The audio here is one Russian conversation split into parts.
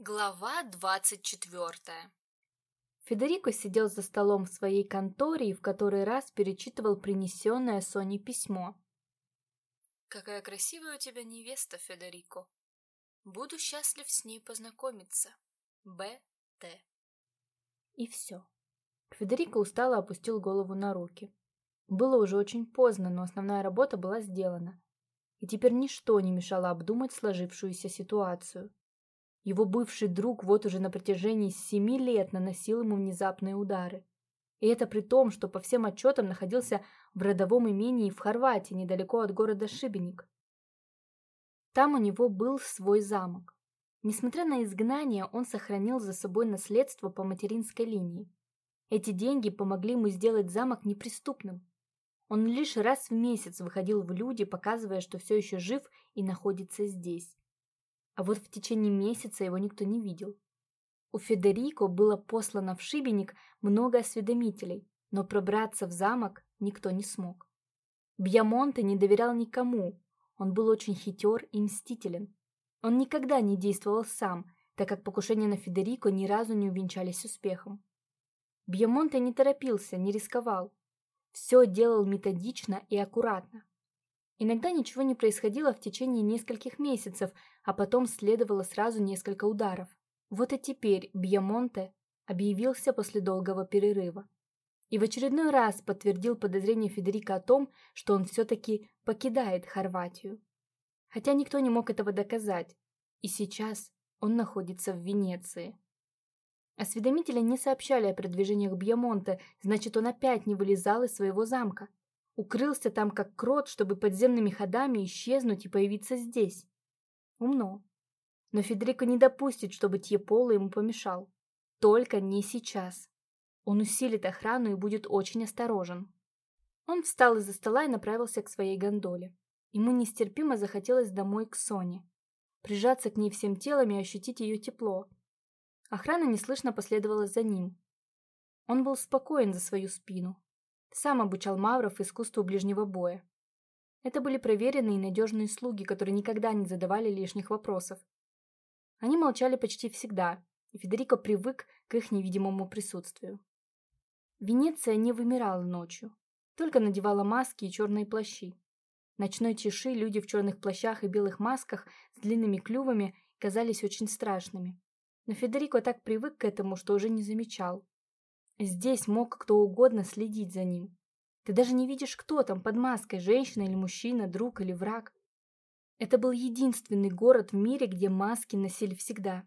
Глава двадцать четвертая Федерико сидел за столом в своей конторе и в который раз перечитывал принесенное Соне письмо. «Какая красивая у тебя невеста, Федерико. Буду счастлив с ней познакомиться. Б. Т». И все. Федерико устало опустил голову на руки. Было уже очень поздно, но основная работа была сделана. И теперь ничто не мешало обдумать сложившуюся ситуацию. Его бывший друг вот уже на протяжении семи лет наносил ему внезапные удары. И это при том, что по всем отчетам находился в родовом имении в Хорватии, недалеко от города Шибеник. Там у него был свой замок. Несмотря на изгнание, он сохранил за собой наследство по материнской линии. Эти деньги помогли ему сделать замок неприступным. Он лишь раз в месяц выходил в люди, показывая, что все еще жив и находится здесь. А вот в течение месяца его никто не видел. У Федерико было послано в Шибеник много осведомителей, но пробраться в замок никто не смог. Бьямонте не доверял никому, он был очень хитер и мстителен. Он никогда не действовал сам, так как покушения на Федерико ни разу не увенчались успехом. Бьямонте не торопился, не рисковал. Все делал методично и аккуратно. Иногда ничего не происходило в течение нескольких месяцев, а потом следовало сразу несколько ударов. Вот и теперь Бьямонте объявился после долгого перерыва. И в очередной раз подтвердил подозрение Федерика о том, что он все-таки покидает Хорватию. Хотя никто не мог этого доказать, и сейчас он находится в Венеции. Осведомители не сообщали о продвижениях Бьямонте, значит, он опять не вылезал из своего замка. Укрылся там как крот, чтобы подземными ходами исчезнуть и появиться здесь. Умно. Но Федерико не допустит, чтобы Тьеполо ему помешал. Только не сейчас. Он усилит охрану и будет очень осторожен. Он встал из-за стола и направился к своей гондоле. Ему нестерпимо захотелось домой к Соне. Прижаться к ней всем телом и ощутить ее тепло. Охрана неслышно последовала за ним. Он был спокоен за свою спину. Сам обучал мавров искусству ближнего боя. Это были проверенные и надежные слуги, которые никогда не задавали лишних вопросов. Они молчали почти всегда, и Федерико привык к их невидимому присутствию. Венеция не вымирала ночью, только надевала маски и черные плащи. В ночной тиши люди в черных плащах и белых масках с длинными клювами казались очень страшными. Но Федерико так привык к этому, что уже не замечал. Здесь мог кто угодно следить за ним. Ты даже не видишь, кто там под маской, женщина или мужчина, друг или враг. Это был единственный город в мире, где маски носили всегда.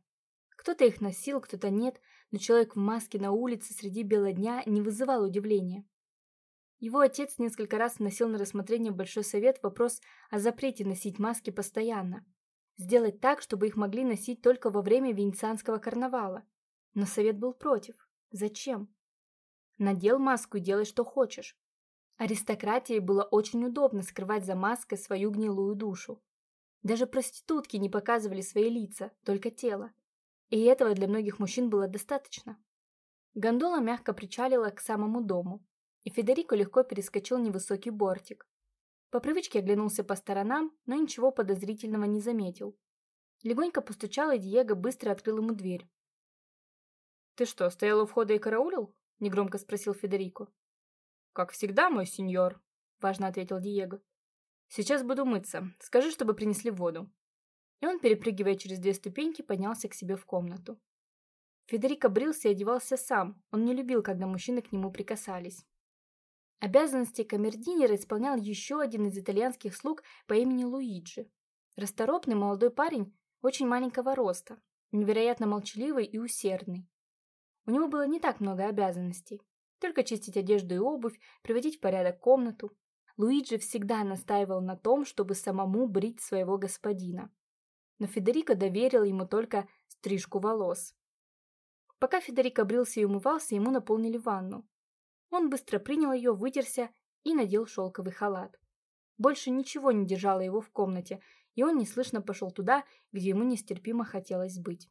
Кто-то их носил, кто-то нет, но человек в маске на улице среди бела дня не вызывал удивления. Его отец несколько раз вносил на рассмотрение Большой Совет вопрос о запрете носить маски постоянно. Сделать так, чтобы их могли носить только во время венецианского карнавала. Но Совет был против. Зачем? Надел маску и делай, что хочешь. Аристократии было очень удобно скрывать за маской свою гнилую душу. Даже проститутки не показывали свои лица, только тело. И этого для многих мужчин было достаточно. Гондола мягко причалила к самому дому, и Федерико легко перескочил невысокий бортик. По привычке оглянулся по сторонам, но ничего подозрительного не заметил. Легонько постучал, и Диего быстро открыл ему дверь. «Ты что, стоял у входа и караулил?» — негромко спросил Федерико. «Как всегда, мой сеньор», — важно ответил Диего. «Сейчас буду мыться. Скажи, чтобы принесли воду». И он, перепрыгивая через две ступеньки, поднялся к себе в комнату. Федерико брился и одевался сам. Он не любил, когда мужчины к нему прикасались. Обязанности камердинера исполнял еще один из итальянских слуг по имени Луиджи. Расторопный молодой парень, очень маленького роста, невероятно молчаливый и усердный. У него было не так много обязанностей. Только чистить одежду и обувь, приводить в порядок комнату. Луиджи всегда настаивал на том, чтобы самому брить своего господина. Но Федерико доверил ему только стрижку волос. Пока Федерико брился и умывался, ему наполнили ванну. Он быстро принял ее, вытерся и надел шелковый халат. Больше ничего не держало его в комнате, и он неслышно пошел туда, где ему нестерпимо хотелось быть.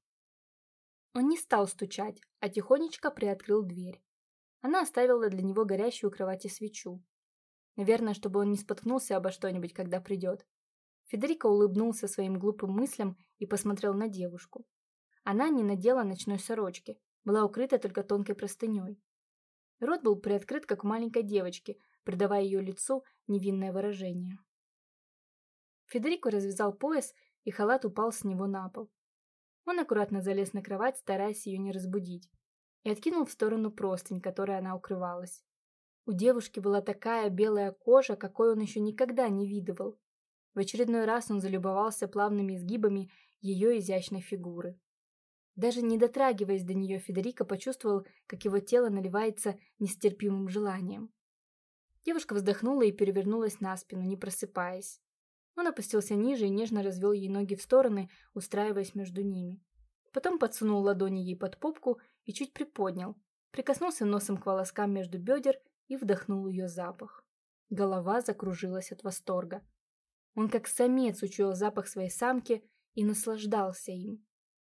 Он не стал стучать, а тихонечко приоткрыл дверь. Она оставила для него горящую кровати свечу. Наверное, чтобы он не споткнулся обо что-нибудь, когда придет. Федерико улыбнулся своим глупым мыслям и посмотрел на девушку. Она не надела ночной сорочки, была укрыта только тонкой простыней. Рот был приоткрыт, как у маленькой девочки, придавая ее лицу невинное выражение. Федерико развязал пояс, и халат упал с него на пол. Он аккуратно залез на кровать, стараясь ее не разбудить, и откинул в сторону простынь, которой она укрывалась. У девушки была такая белая кожа, какой он еще никогда не видывал. В очередной раз он залюбовался плавными изгибами ее изящной фигуры. Даже не дотрагиваясь до нее, Федерико почувствовал, как его тело наливается нестерпимым желанием. Девушка вздохнула и перевернулась на спину, не просыпаясь. Он опустился ниже и нежно развел ей ноги в стороны, устраиваясь между ними. Потом подсунул ладони ей под попку и чуть приподнял, прикоснулся носом к волоскам между бедер и вдохнул ее запах. Голова закружилась от восторга. Он как самец учуял запах своей самки и наслаждался им.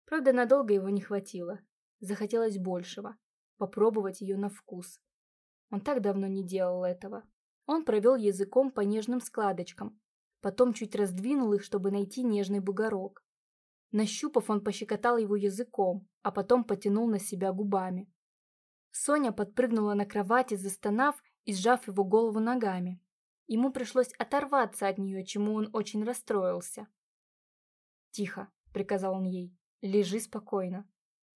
Правда, надолго его не хватило. Захотелось большего. Попробовать ее на вкус. Он так давно не делал этого. Он провел языком по нежным складочкам, потом чуть раздвинул их, чтобы найти нежный бугорок. Нащупав, он пощекотал его языком, а потом потянул на себя губами. Соня подпрыгнула на кровати, застонав и сжав его голову ногами. Ему пришлось оторваться от нее, чему он очень расстроился. «Тихо», — приказал он ей, — «лежи спокойно».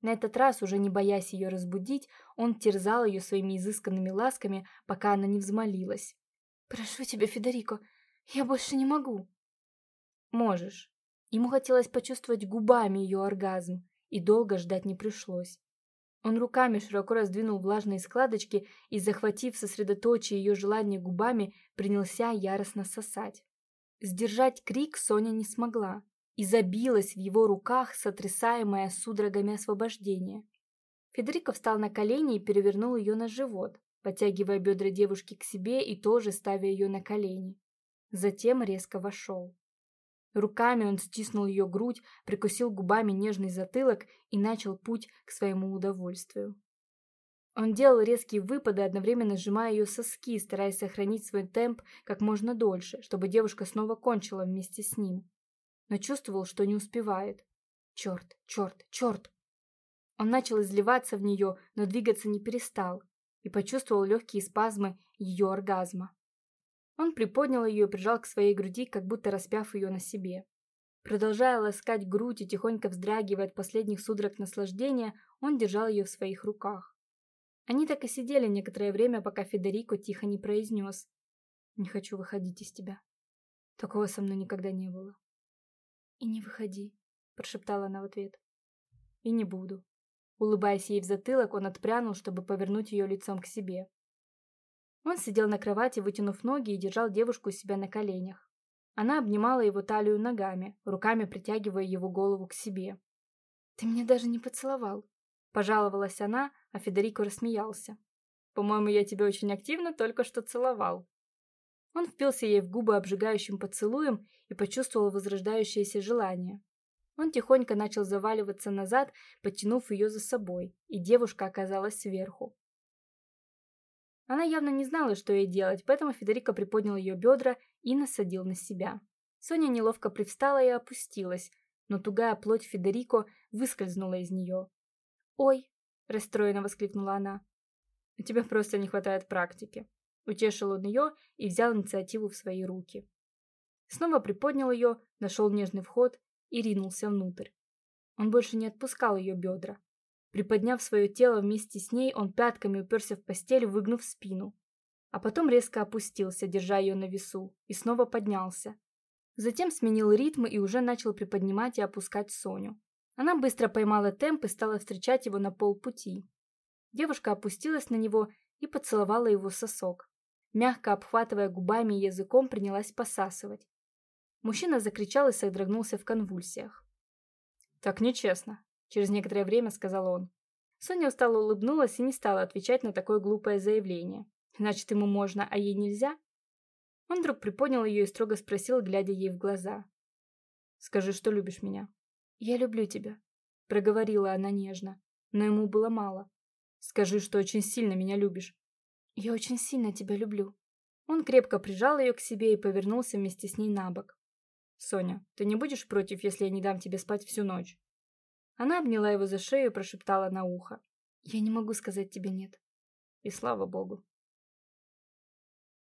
На этот раз, уже не боясь ее разбудить, он терзал ее своими изысканными ласками, пока она не взмолилась. «Прошу тебя, Федерико, я больше не могу. Можешь. Ему хотелось почувствовать губами ее оргазм, и долго ждать не пришлось. Он руками широко раздвинул влажные складочки и, захватив сосредоточие ее желание губами, принялся яростно сосать. Сдержать крик Соня не смогла и забилась в его руках, сотрясаемая судорогами освобождения. Федерико встал на колени и перевернул ее на живот, подтягивая бедра девушки к себе и тоже ставя ее на колени. Затем резко вошел. Руками он стиснул ее грудь, прикусил губами нежный затылок и начал путь к своему удовольствию. Он делал резкие выпады, одновременно сжимая ее соски, стараясь сохранить свой темп как можно дольше, чтобы девушка снова кончила вместе с ним. Но чувствовал, что не успевает. Черт, черт, черт! Он начал изливаться в нее, но двигаться не перестал, и почувствовал легкие спазмы ее оргазма. Он приподнял ее и прижал к своей груди, как будто распяв ее на себе. Продолжая ласкать грудь и тихонько вздрагивая от последних судорог наслаждения, он держал ее в своих руках. Они так и сидели некоторое время, пока Федерико тихо не произнес. «Не хочу выходить из тебя. Такого со мной никогда не было». «И не выходи», — прошептала она в ответ. «И не буду». Улыбаясь ей в затылок, он отпрянул, чтобы повернуть ее лицом к себе. Он сидел на кровати, вытянув ноги и держал девушку у себя на коленях. Она обнимала его талию ногами, руками притягивая его голову к себе. «Ты меня даже не поцеловал», — пожаловалась она, а Федерико рассмеялся. «По-моему, я тебя очень активно только что целовал». Он впился ей в губы обжигающим поцелуем и почувствовал возрождающееся желание. Он тихонько начал заваливаться назад, подтянув ее за собой, и девушка оказалась сверху. Она явно не знала, что ей делать, поэтому Федерико приподнял ее бедра и насадил на себя. Соня неловко привстала и опустилась, но тугая плоть Федерико выскользнула из нее. «Ой!» – расстроенно воскликнула она. «У тебя просто не хватает практики». Утешил он ее и взял инициативу в свои руки. Снова приподнял ее, нашел нежный вход и ринулся внутрь. Он больше не отпускал ее бедра. Приподняв свое тело вместе с ней, он пятками уперся в постель, выгнув спину. А потом резко опустился, держа ее на весу, и снова поднялся. Затем сменил ритм и уже начал приподнимать и опускать Соню. Она быстро поймала темп и стала встречать его на полпути. Девушка опустилась на него и поцеловала его сосок. Мягко обхватывая губами и языком, принялась посасывать. Мужчина закричал и содрогнулся в конвульсиях. «Так нечестно», Через некоторое время сказал он. Соня устало улыбнулась и не стала отвечать на такое глупое заявление. Значит, ему можно, а ей нельзя? Он вдруг приподнял ее и строго спросил, глядя ей в глаза. «Скажи, что любишь меня?» «Я люблю тебя», — проговорила она нежно, но ему было мало. «Скажи, что очень сильно меня любишь». «Я очень сильно тебя люблю». Он крепко прижал ее к себе и повернулся вместе с ней на бок. «Соня, ты не будешь против, если я не дам тебе спать всю ночь?» Она обняла его за шею и прошептала на ухо. «Я не могу сказать тебе нет». И слава богу.